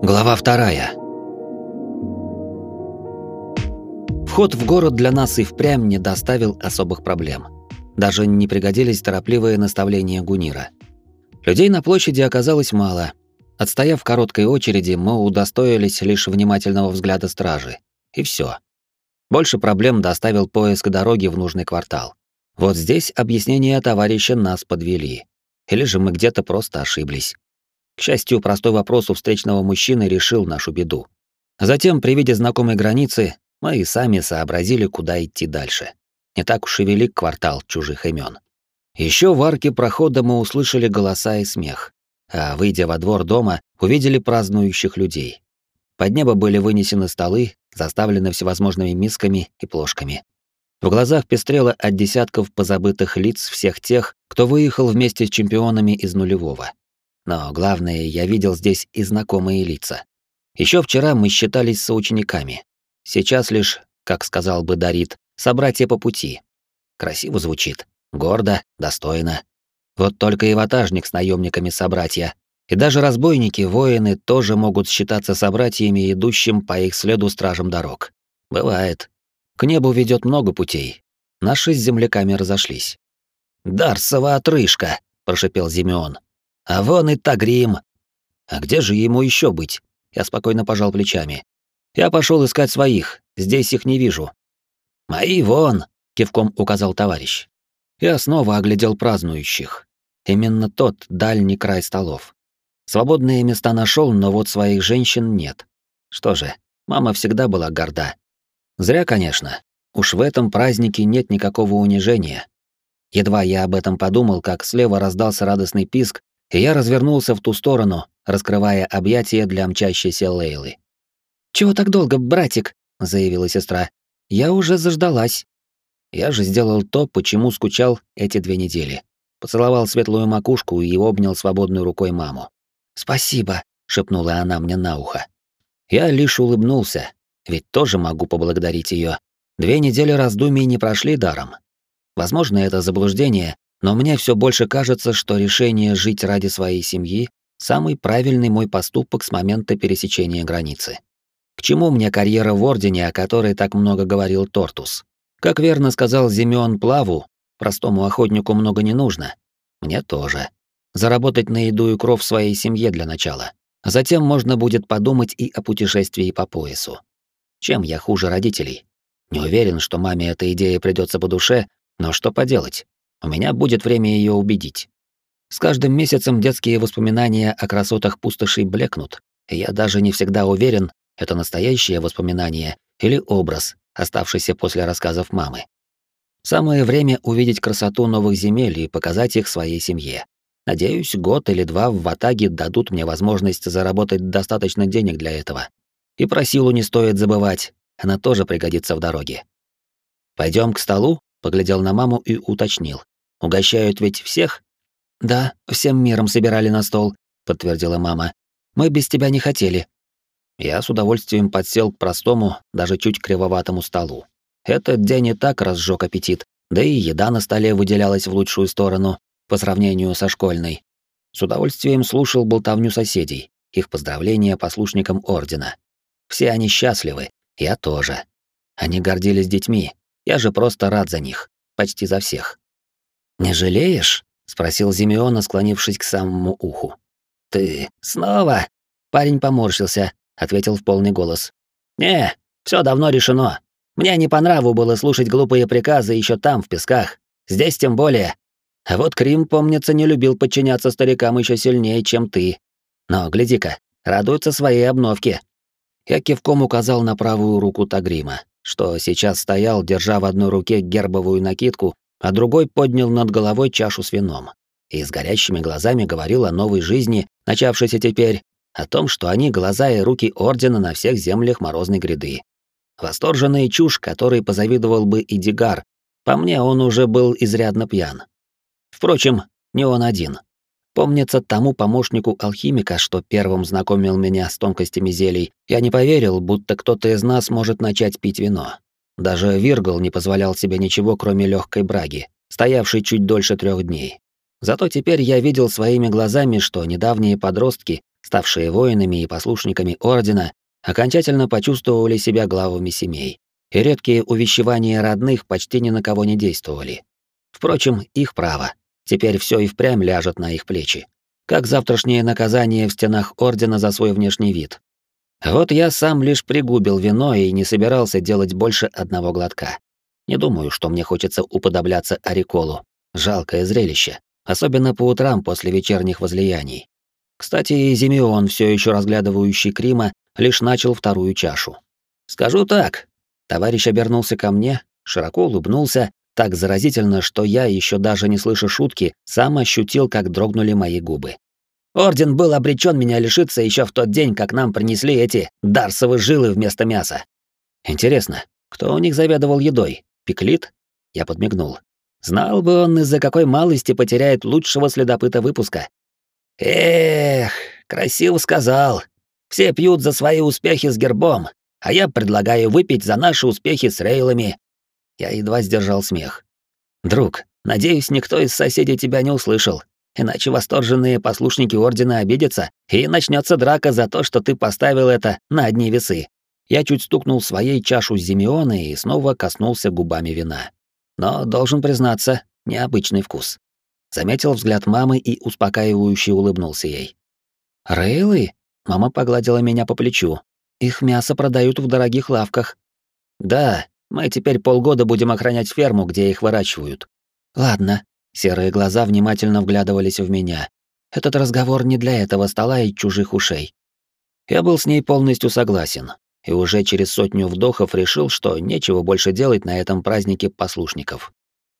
Глава вторая. Вход в город для нас и впрямь не доставил особых проблем. Даже не пригодились торопливые наставления Гунира. Людей на площади оказалось мало. Отстояв короткой очереди, мы удостоились лишь внимательного взгляда стражи. И все. Больше проблем доставил поиск дороги в нужный квартал. Вот здесь объяснения товарища нас подвели. Или же мы где-то просто ошиблись. К счастью, простой вопрос у встречного мужчины решил нашу беду. Затем, при виде знакомой границы, мы и сами сообразили, куда идти дальше. Не так уж и велик квартал чужих имен. Еще в арке прохода мы услышали голоса и смех, а, выйдя во двор дома, увидели празднующих людей. Под небо были вынесены столы, заставлены всевозможными мисками и плошками. В глазах пестрело от десятков позабытых лиц всех тех, кто выехал вместе с чемпионами из нулевого. Но главное, я видел здесь и знакомые лица. Еще вчера мы считались соучениками. Сейчас лишь, как сказал бы Дарит, собратья по пути. Красиво звучит, гордо, достойно. Вот только и ватажник с наемниками собратья. И даже разбойники, воины тоже могут считаться собратьями, идущим по их следу стражам дорог. Бывает. К небу ведет много путей. Наши с земляками разошлись. «Дарсова отрыжка!» — прошипел Зимеон. «А вон и Тагрим!» «А где же ему еще быть?» Я спокойно пожал плечами. «Я пошел искать своих, здесь их не вижу». «Мои вон!» — кивком указал товарищ. Я снова оглядел празднующих. Именно тот дальний край столов. Свободные места нашел, но вот своих женщин нет. Что же, мама всегда была горда. Зря, конечно. Уж в этом празднике нет никакого унижения. Едва я об этом подумал, как слева раздался радостный писк, и я развернулся в ту сторону, раскрывая объятия для мчащейся Лейлы. «Чего так долго, братик?» — заявила сестра. «Я уже заждалась». Я же сделал то, почему скучал эти две недели. Поцеловал светлую макушку и обнял свободной рукой маму. «Спасибо», — шепнула она мне на ухо. Я лишь улыбнулся, ведь тоже могу поблагодарить ее. Две недели раздумий не прошли даром. Возможно, это заблуждение, но мне все больше кажется, что решение жить ради своей семьи — самый правильный мой поступок с момента пересечения границы. К чему мне карьера в Ордене, о которой так много говорил Тортус? Как верно сказал Зимеон Плаву, простому охотнику много не нужно. Мне тоже. Заработать на еду и кров своей семье для начала. Затем можно будет подумать и о путешествии по поясу. Чем я хуже родителей? Не уверен, что маме эта идея придется по душе, но что поделать? У меня будет время ее убедить. С каждым месяцем детские воспоминания о красотах пустошей блекнут, и я даже не всегда уверен, это настоящее воспоминание или образ, оставшийся после рассказов мамы. Самое время увидеть красоту новых земель и показать их своей семье. Надеюсь, год или два в Ватаге дадут мне возможность заработать достаточно денег для этого. И про силу не стоит забывать, она тоже пригодится в дороге. Пойдем к столу, поглядел на маму и уточнил. Угощают ведь всех? Да, всем миром собирали на стол, подтвердила мама. Мы без тебя не хотели. Я с удовольствием подсел к простому, даже чуть кривоватому столу. Этот день и так разжег аппетит, да и еда на столе выделялась в лучшую сторону по сравнению со школьной. С удовольствием слушал болтовню соседей, их поздравления послушникам ордена. Все они счастливы, я тоже. Они гордились детьми, я же просто рад за них, почти за всех. «Не жалеешь?» — спросил Зимеона, склонившись к самому уху. «Ты снова?» — парень поморщился, ответил в полный голос. «Не, все давно решено. Мне не по нраву было слушать глупые приказы еще там, в песках. Здесь тем более. А вот Крим, помнится, не любил подчиняться старикам еще сильнее, чем ты. Но гляди-ка, радуется своей обновке. Я кивком указал на правую руку Тагрима, что сейчас стоял, держа в одной руке гербовую накидку, а другой поднял над головой чашу с вином. И с горящими глазами говорил о новой жизни, начавшейся теперь, о том, что они глаза и руки Ордена на всех землях Морозной гряды. Восторженная чушь, которой позавидовал бы и Дигар. По мне, он уже был изрядно пьян. Впрочем, не он один. Помнится тому помощнику алхимика, что первым знакомил меня с тонкостями зелий, я не поверил, будто кто-то из нас может начать пить вино. Даже Виргл не позволял себе ничего, кроме легкой браги, стоявшей чуть дольше трех дней. Зато теперь я видел своими глазами, что недавние подростки ставшие воинами и послушниками ордена, окончательно почувствовали себя главами семей, и редкие увещевания родных почти ни на кого не действовали. Впрочем, их право. Теперь все и впрямь ляжет на их плечи. Как завтрашнее наказание в стенах ордена за свой внешний вид. Вот я сам лишь пригубил вино и не собирался делать больше одного глотка. Не думаю, что мне хочется уподобляться Ариколу. Жалкое зрелище, особенно по утрам после вечерних возлияний. Кстати, Зимеон, все еще разглядывающий Крима, лишь начал вторую чашу. «Скажу так». Товарищ обернулся ко мне, широко улыбнулся, так заразительно, что я, еще даже не слыша шутки, сам ощутил, как дрогнули мои губы. Орден был обречен меня лишиться еще в тот день, как нам принесли эти дарсовые жилы вместо мяса. Интересно, кто у них заведовал едой? Пеклит? Я подмигнул. Знал бы он, из-за какой малости потеряет лучшего следопыта выпуска. Эх, красиво сказал. Все пьют за свои успехи с гербом, а я предлагаю выпить за наши успехи с рейлами. Я едва сдержал смех. Друг, надеюсь, никто из соседей тебя не услышал, иначе восторженные послушники ордена обидятся, и начнется драка за то, что ты поставил это на одни весы. Я чуть стукнул своей чашу Зимеона и снова коснулся губами вина. Но, должен признаться, необычный вкус. Заметил взгляд мамы и успокаивающе улыбнулся ей. «Рейлы?» — мама погладила меня по плечу. «Их мясо продают в дорогих лавках». «Да, мы теперь полгода будем охранять ферму, где их выращивают». «Ладно». Серые глаза внимательно вглядывались в меня. Этот разговор не для этого стола и чужих ушей. Я был с ней полностью согласен, и уже через сотню вдохов решил, что нечего больше делать на этом празднике послушников.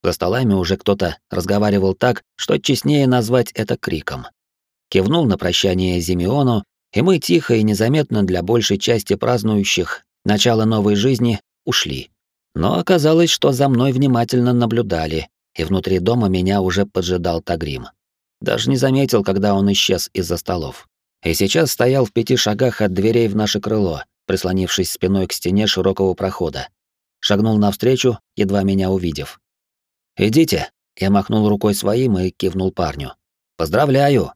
За столами уже кто-то разговаривал так, что честнее назвать это криком. Кивнул на прощание Зимеону, и мы тихо и незаметно для большей части празднующих начало новой жизни ушли. Но оказалось, что за мной внимательно наблюдали, и внутри дома меня уже поджидал Тагрим. Даже не заметил, когда он исчез из-за столов. И сейчас стоял в пяти шагах от дверей в наше крыло, прислонившись спиной к стене широкого прохода. Шагнул навстречу, едва меня увидев. «Идите», — я махнул рукой своим и кивнул парню. «Поздравляю!»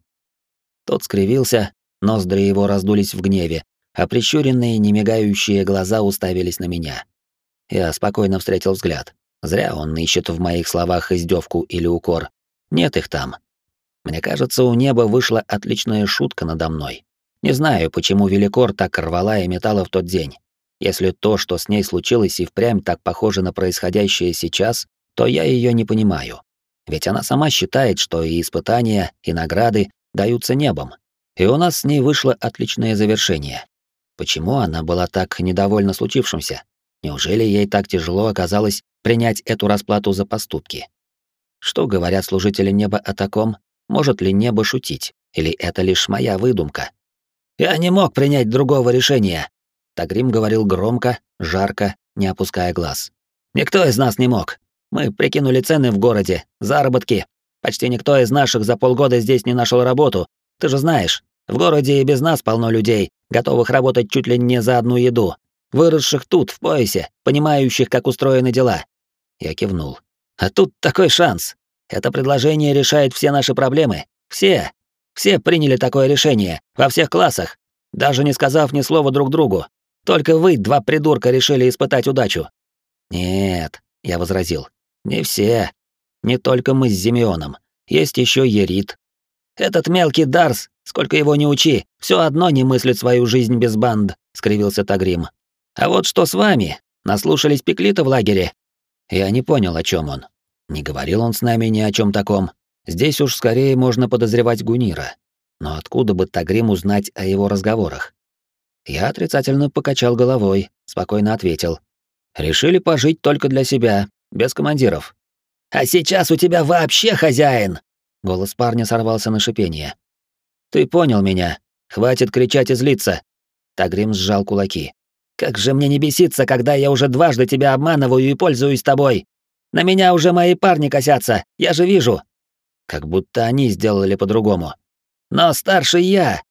Тот скривился, ноздри его раздулись в гневе, а прищуренные, немигающие глаза уставились на меня. Я спокойно встретил взгляд. Зря он ищет в моих словах издевку или укор. Нет их там. Мне кажется, у неба вышла отличная шутка надо мной. Не знаю, почему Великор так рвала и металла в тот день. Если то, что с ней случилось, и впрямь так похоже на происходящее сейчас, то я ее не понимаю. Ведь она сама считает, что и испытания, и награды даются небом. И у нас с ней вышло отличное завершение. Почему она была так недовольна случившимся? Неужели ей так тяжело оказалось принять эту расплату за поступки? Что говорят служители неба о таком? Может ли небо шутить? Или это лишь моя выдумка? Я не мог принять другого решения. Тагрим говорил громко, жарко, не опуская глаз. Никто из нас не мог. Мы прикинули цены в городе, заработки. Почти никто из наших за полгода здесь не нашел работу. Ты же знаешь, в городе и без нас полно людей, готовых работать чуть ли не за одну еду, выросших тут, в поясе, понимающих, как устроены дела. Я кивнул. А тут такой шанс. Это предложение решает все наши проблемы. Все. Все приняли такое решение, во всех классах, даже не сказав ни слова друг другу. Только вы, два придурка, решили испытать удачу. Нет, я возразил. Не все. Не только мы с Зимеоном. Есть еще Ерит. Этот мелкий Дарс, сколько его не учи, все одно не мыслит свою жизнь без банд, скривился Тагрим. А вот что с вами? Наслушались Пеклита в лагере? Я не понял, о чем он. Не говорил он с нами ни о чем таком. Здесь уж скорее можно подозревать Гунира. Но откуда бы Тагрим узнать о его разговорах? Я отрицательно покачал головой, спокойно ответил. Решили пожить только для себя, без командиров. «А сейчас у тебя вообще хозяин!» Голос парня сорвался на шипение. «Ты понял меня. Хватит кричать и злиться!» Тагрим сжал кулаки. «Как же мне не беситься, когда я уже дважды тебя обманываю и пользуюсь тобой! На меня уже мои парни косятся, я же вижу!» Как будто они сделали по-другому. «Но старший я!»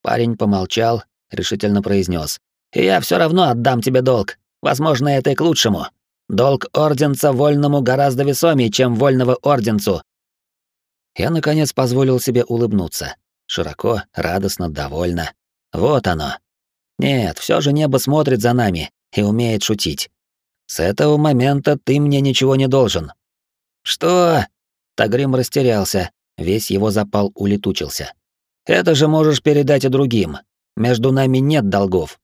Парень помолчал, решительно произнес. «И я все равно отдам тебе долг. Возможно, это и к лучшему. Долг орденца вольному гораздо весомее, чем вольного орденцу. Я наконец позволил себе улыбнуться. широко, радостно, довольно. Вот оно. Нет, все же небо смотрит за нами и умеет шутить. С этого момента ты мне ничего не должен. Что? Тагрим растерялся, весь его запал улетучился. Это же можешь передать и другим. Между нами нет долгов.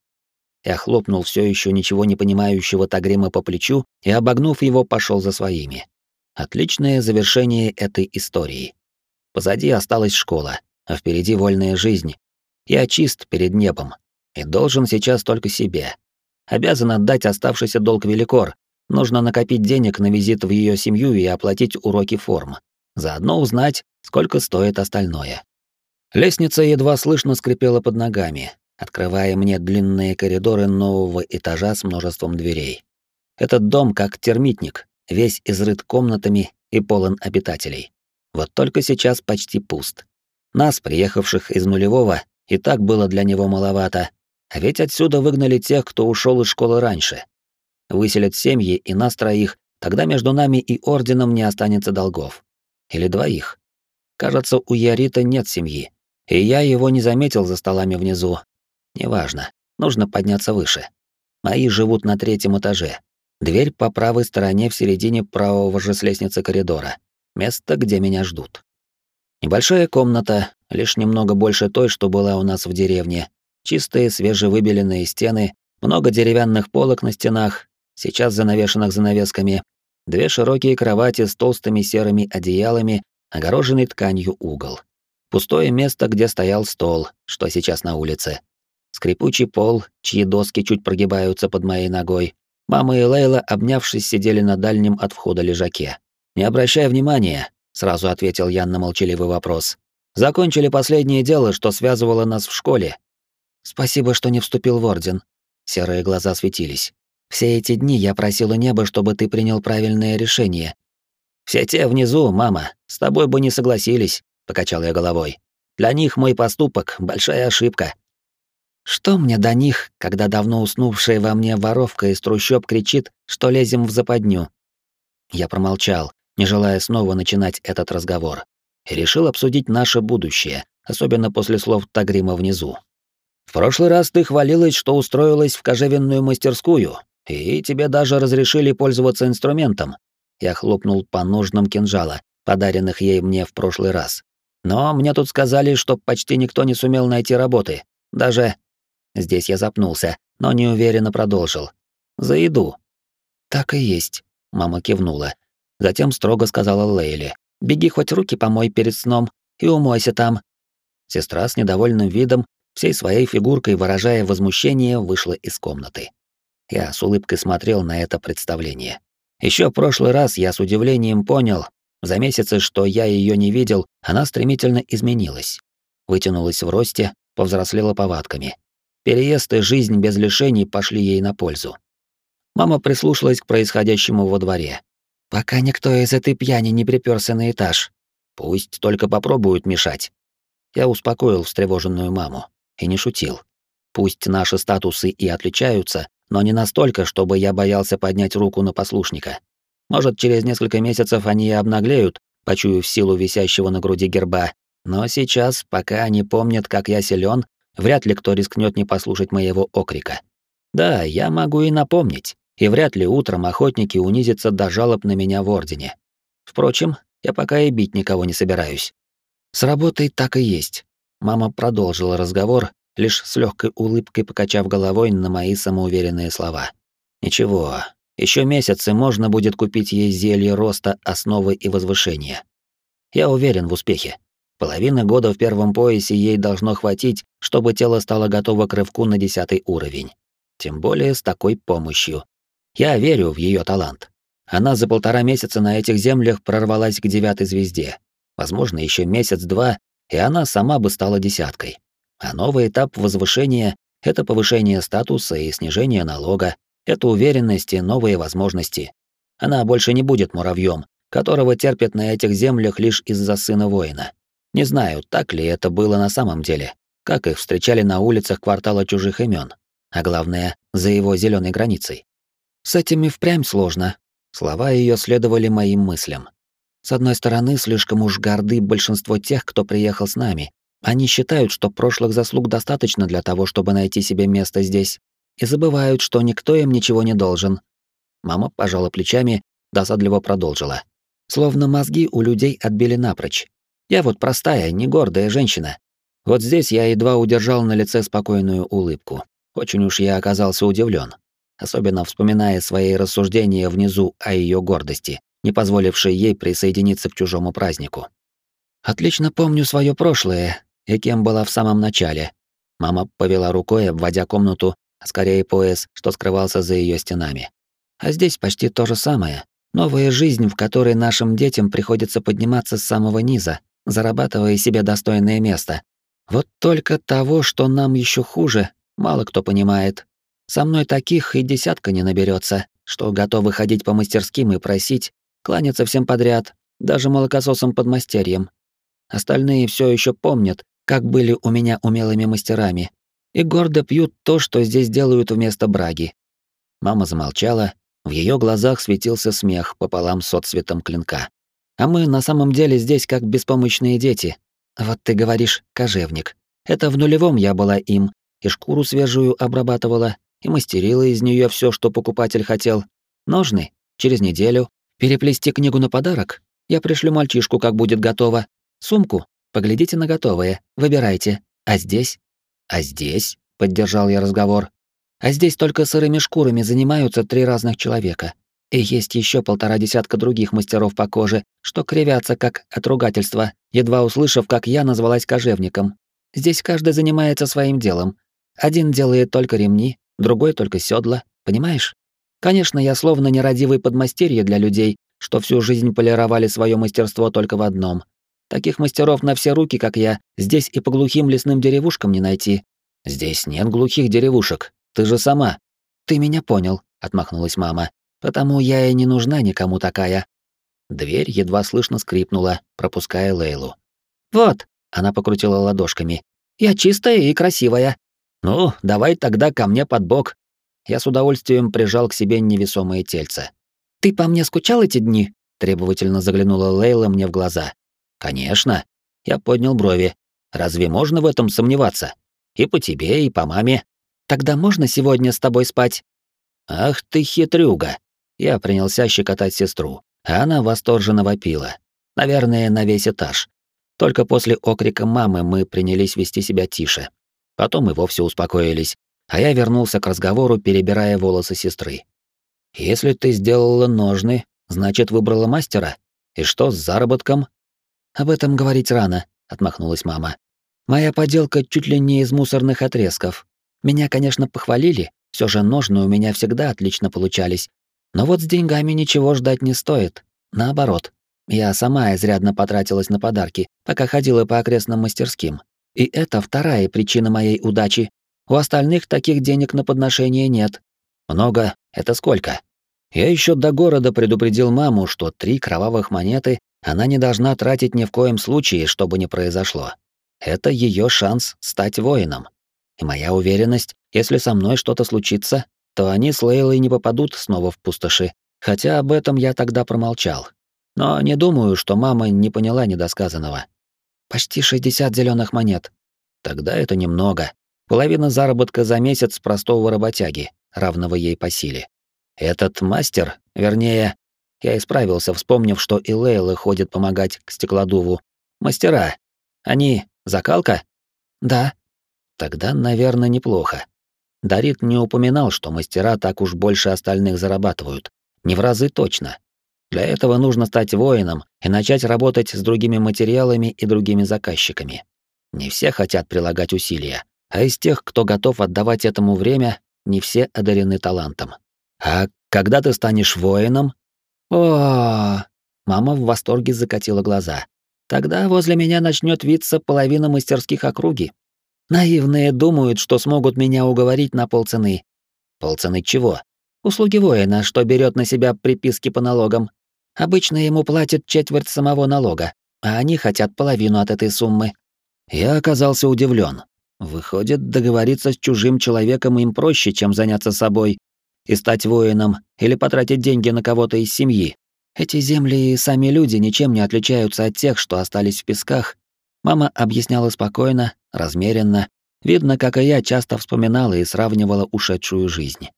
Я хлопнул все еще ничего не понимающего Тагрима по плечу и, обогнув его, пошел за своими. Отличное завершение этой истории. Позади осталась школа, а впереди вольная жизнь. Я чист перед небом и должен сейчас только себе. Обязан отдать оставшийся долг Великор. Нужно накопить денег на визит в ее семью и оплатить уроки форм. Заодно узнать, сколько стоит остальное. Лестница едва слышно скрипела под ногами, открывая мне длинные коридоры нового этажа с множеством дверей. Этот дом как термитник, весь изрыт комнатами и полон обитателей. Вот только сейчас почти пуст. Нас, приехавших из нулевого, и так было для него маловато, а ведь отсюда выгнали тех, кто ушел из школы раньше. Выселят семьи и нас троих, тогда между нами и орденом не останется долгов. Или двоих. Кажется, у Ярита нет семьи, и я его не заметил за столами внизу. Неважно, нужно подняться выше. Мои живут на третьем этаже. Дверь по правой стороне в середине правого же с лестницы коридора. Место, где меня ждут. Небольшая комната, лишь немного больше той, что была у нас в деревне, Чистые, свежевыбеленные стены, много деревянных полок на стенах, сейчас занавешенных занавесками, две широкие кровати с толстыми серыми одеялами, огороженный тканью угол. Пустое место, где стоял стол, что сейчас на улице. Скрипучий пол, чьи доски чуть прогибаются под моей ногой. Мама и Лейла, обнявшись, сидели на дальнем от входа лежаке. «Не обращай внимания», — сразу ответил Ян на молчаливый вопрос. «Закончили последнее дело, что связывало нас в школе, Спасибо, что не вступил в орден. Серые глаза светились. Все эти дни я просила небо, чтобы ты принял правильное решение. Все те внизу, мама, с тобой бы не согласились, покачал я головой. Для них мой поступок большая ошибка. Что мне до них, когда давно уснувшая во мне воровка из трущоб кричит, что лезем в западню? Я промолчал, не желая снова начинать этот разговор, и решил обсудить наше будущее, особенно после слов Тагрима внизу. В прошлый раз ты хвалилась, что устроилась в кожевенную мастерскую, и тебе даже разрешили пользоваться инструментом. Я хлопнул по ножнам кинжала, подаренных ей мне в прошлый раз. Но мне тут сказали, что почти никто не сумел найти работы. Даже... Здесь я запнулся, но неуверенно продолжил. За еду. Так и есть, мама кивнула. Затем строго сказала Лейле. Беги хоть руки помой перед сном и умойся там. Сестра с недовольным видом всей своей фигуркой выражая возмущение, вышла из комнаты. Я с улыбкой смотрел на это представление. Еще в прошлый раз я с удивлением понял, за месяцы, что я ее не видел, она стремительно изменилась. Вытянулась в росте, повзрослела повадками. Переезд и жизнь без лишений пошли ей на пользу. Мама прислушалась к происходящему во дворе. «Пока никто из этой пьяни не приперся на этаж. Пусть только попробуют мешать». Я успокоил встревоженную маму. И не шутил. Пусть наши статусы и отличаются, но не настолько, чтобы я боялся поднять руку на послушника. Может, через несколько месяцев они и обнаглеют, почуяв силу висящего на груди герба, но сейчас, пока они помнят, как я силен, вряд ли кто рискнет не послушать моего окрика. Да, я могу и напомнить, и вряд ли утром охотники унизятся до жалоб на меня в Ордене. Впрочем, я пока и бить никого не собираюсь. С работой так и есть. Мама продолжила разговор, лишь с легкой улыбкой покачав головой на мои самоуверенные слова. Ничего, еще месяцы можно будет купить ей зелье роста, основы и возвышения. Я уверен в успехе. Половина года в первом поясе ей должно хватить, чтобы тело стало готово к рывку на десятый уровень. Тем более с такой помощью. Я верю в ее талант. Она за полтора месяца на этих землях прорвалась к девятой звезде. Возможно, еще месяц-два, и она сама бы стала десяткой. А новый этап возвышения — это повышение статуса и снижение налога, это уверенность и новые возможности. Она больше не будет муравьем, которого терпят на этих землях лишь из-за сына воина. Не знаю, так ли это было на самом деле, как их встречали на улицах квартала чужих имен, а главное, за его зеленой границей. С этим и впрямь сложно. Слова ее следовали моим мыслям. С одной стороны, слишком уж горды большинство тех, кто приехал с нами, Они считают, что прошлых заслуг достаточно для того, чтобы найти себе место здесь, и забывают, что никто им ничего не должен. Мама пожала плечами, досадливо продолжила. Словно мозги у людей отбили напрочь. Я вот простая, не гордая женщина. Вот здесь я едва удержал на лице спокойную улыбку. Очень уж я оказался удивлен, особенно вспоминая свои рассуждения внизу о ее гордости, не позволившей ей присоединиться к чужому празднику. Отлично помню свое прошлое и кем была в самом начале. Мама повела рукой, обводя комнату, а скорее пояс, что скрывался за ее стенами. А здесь почти то же самое. Новая жизнь, в которой нашим детям приходится подниматься с самого низа, зарабатывая себе достойное место. Вот только того, что нам еще хуже, мало кто понимает. Со мной таких и десятка не наберется, что готовы ходить по мастерским и просить, кланяться всем подряд, даже молокососам подмастерьям. Остальные все еще помнят, как были у меня умелыми мастерами, и гордо пьют то, что здесь делают вместо браги. Мама замолчала, в ее глазах светился смех пополам с отцветом клинка. А мы на самом деле здесь как беспомощные дети. Вот ты говоришь, кожевник. Это в нулевом я была им, и шкуру свежую обрабатывала, и мастерила из нее все, что покупатель хотел. Ножны? Через неделю. Переплести книгу на подарок? Я пришлю мальчишку, как будет готово. Сумку? Поглядите на готовое, выбирайте. А здесь? А здесь? Поддержал я разговор. А здесь только сырыми шкурами занимаются три разных человека. И есть еще полтора десятка других мастеров по коже, что кривятся как от ругательства, едва услышав, как я назвалась кожевником. Здесь каждый занимается своим делом. Один делает только ремни, другой только седла, понимаешь? Конечно, я словно нерадивый подмастерье для людей, что всю жизнь полировали свое мастерство только в одном. Таких мастеров на все руки, как я, здесь и по глухим лесным деревушкам не найти. Здесь нет глухих деревушек. Ты же сама. Ты меня понял, отмахнулась мама. Потому я и не нужна никому такая. Дверь едва слышно скрипнула, пропуская Лейлу. Вот, она покрутила ладошками. Я чистая и красивая. Ну, давай тогда ко мне под бок. Я с удовольствием прижал к себе невесомое тельце. Ты по мне скучал эти дни? требовательно заглянула Лейла мне в глаза. Конечно. Я поднял брови. Разве можно в этом сомневаться? И по тебе, и по маме. Тогда можно сегодня с тобой спать? Ах ты хитрюга. Я принялся щекотать сестру, а она восторженно вопила. Наверное, на весь этаж. Только после окрика мамы мы принялись вести себя тише. Потом и вовсе успокоились, а я вернулся к разговору, перебирая волосы сестры. «Если ты сделала ножны, значит, выбрала мастера? И что с заработком?» «Об этом говорить рано», — отмахнулась мама. «Моя поделка чуть ли не из мусорных отрезков. Меня, конечно, похвалили, все же ножны у меня всегда отлично получались, но вот с деньгами ничего ждать не стоит. Наоборот, я сама изрядно потратилась на подарки, пока ходила по окрестным мастерским. И это вторая причина моей удачи. У остальных таких денег на подношение нет. Много — это сколько? Я еще до города предупредил маму, что три кровавых монеты она не должна тратить ни в коем случае, чтобы не произошло. Это ее шанс стать воином. И моя уверенность, если со мной что-то случится, то они с Лейлой не попадут снова в пустоши, хотя об этом я тогда промолчал. Но не думаю, что мама не поняла недосказанного. Почти 60 зеленых монет. Тогда это немного. Половина заработка за месяц простого работяги, равного ей по силе. Этот мастер, вернее, я исправился, вспомнив, что и Лейла ходит помогать к стеклодуву. Мастера. Они закалка? Да. Тогда, наверное, неплохо. Дарит не упоминал, что мастера так уж больше остальных зарабатывают. Не в разы точно. Для этого нужно стать воином и начать работать с другими материалами и другими заказчиками. Не все хотят прилагать усилия, а из тех, кто готов отдавать этому время, не все одарены талантом. А когда ты станешь воином? О, мама в восторге закатила глаза. Тогда возле меня начнет виться половина мастерских округи. Наивные думают, что смогут меня уговорить на полцены. Полцены чего? Услуги воина, что берет на себя приписки по налогам. Обычно ему платят четверть самого налога, а они хотят половину от этой суммы. Я оказался удивлен. Выходит, договориться с чужим человеком им проще, чем заняться собой и стать воином или потратить деньги на кого-то из семьи. Эти земли и сами люди ничем не отличаются от тех, что остались в песках Мама объясняла спокойно, размеренно. Видно, как и я часто вспоминала и сравнивала ушедшую жизнь.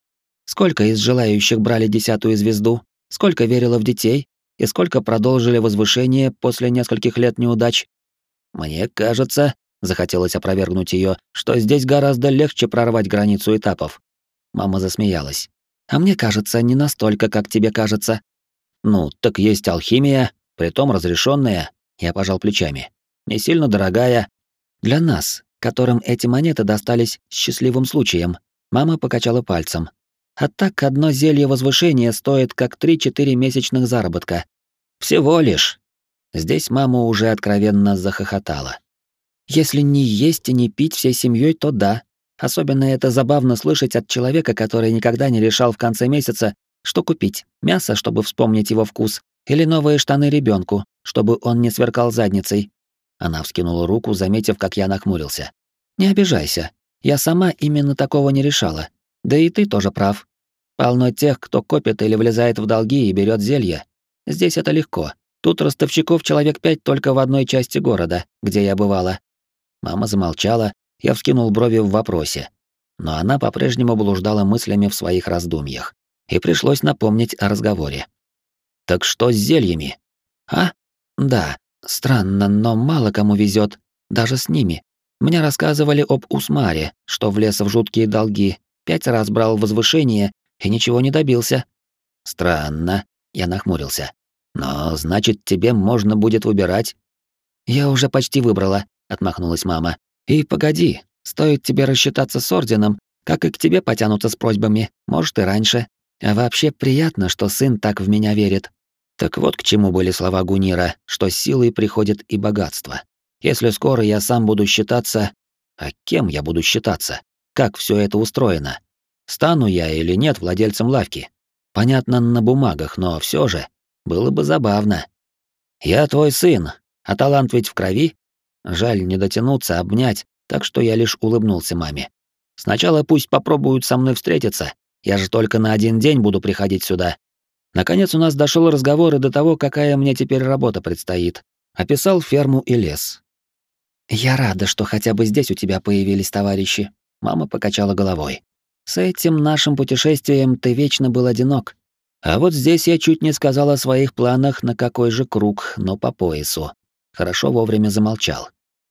Сколько из желающих брали десятую звезду, сколько верило в детей и сколько продолжили возвышение после нескольких лет неудач. Мне кажется, захотелось опровергнуть ее, что здесь гораздо легче прорвать границу этапов. Мама засмеялась. А мне кажется, не настолько, как тебе кажется. Ну, так есть алхимия, притом разрешенная. Я пожал плечами. Не сильно дорогая. Для нас, которым эти монеты достались счастливым случаем. Мама покачала пальцем. А так одно зелье возвышения стоит как 3-4 месячных заработка. Всего лишь. Здесь мама уже откровенно захохотала. Если не есть и не пить всей семьей, то да. Особенно это забавно слышать от человека, который никогда не решал в конце месяца, что купить: мясо, чтобы вспомнить его вкус, или новые штаны ребенку, чтобы он не сверкал задницей. Она вскинула руку, заметив, как я нахмурился. Не обижайся. Я сама именно такого не решала. Да и ты тоже прав. Полно тех, кто копит или влезает в долги и берет зелья. Здесь это легко. Тут ростовщиков человек пять только в одной части города, где я бывала. Мама замолчала, я вскинул брови в вопросе. Но она по-прежнему блуждала мыслями в своих раздумьях. И пришлось напомнить о разговоре. «Так что с зельями?» «А? Да, странно, но мало кому везет, даже с ними. Мне рассказывали об Усмаре, что влез в жуткие долги, пять раз брал возвышение и ничего не добился». «Странно», — я нахмурился. «Но, значит, тебе можно будет выбирать?» «Я уже почти выбрала», — отмахнулась мама. «И погоди, стоит тебе рассчитаться с орденом, как и к тебе потянутся с просьбами, может, и раньше. А вообще приятно, что сын так в меня верит». Так вот к чему были слова Гунира, что силой приходит и богатство. Если скоро я сам буду считаться... А кем я буду считаться? Как все это устроено? Стану я или нет владельцем лавки? Понятно, на бумагах, но все же было бы забавно. Я твой сын, а талант ведь в крови. Жаль не дотянуться, обнять, так что я лишь улыбнулся маме. Сначала пусть попробуют со мной встретиться. Я же только на один день буду приходить сюда. Наконец у нас дошел разговор и до того, какая мне теперь работа предстоит. Описал ферму и лес. Я рада, что хотя бы здесь у тебя появились товарищи. Мама покачала головой. С этим нашим путешествием ты вечно был одинок. А вот здесь я чуть не сказал о своих планах на какой же круг, но по поясу. Хорошо вовремя замолчал.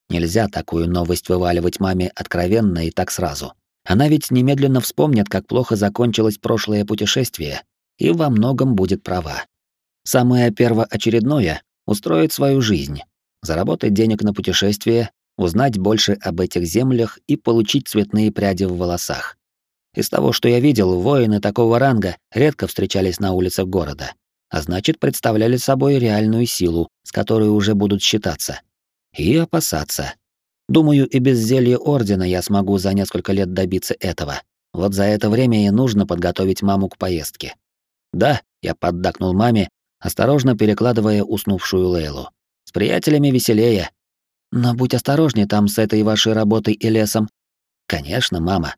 Нельзя такую новость вываливать маме откровенно и так сразу. Она ведь немедленно вспомнит, как плохо закончилось прошлое путешествие, и во многом будет права. Самое первоочередное — устроить свою жизнь, заработать денег на путешествие, узнать больше об этих землях и получить цветные пряди в волосах. Из того, что я видел, воины такого ранга редко встречались на улицах города, а значит, представляли собой реальную силу, с которой уже будут считаться. И опасаться. Думаю, и без зелья Ордена я смогу за несколько лет добиться этого. Вот за это время и нужно подготовить маму к поездке. Да, я поддакнул маме, осторожно перекладывая уснувшую Лейлу. С приятелями веселее. Но будь осторожнее там с этой вашей работой и лесом. Конечно, мама,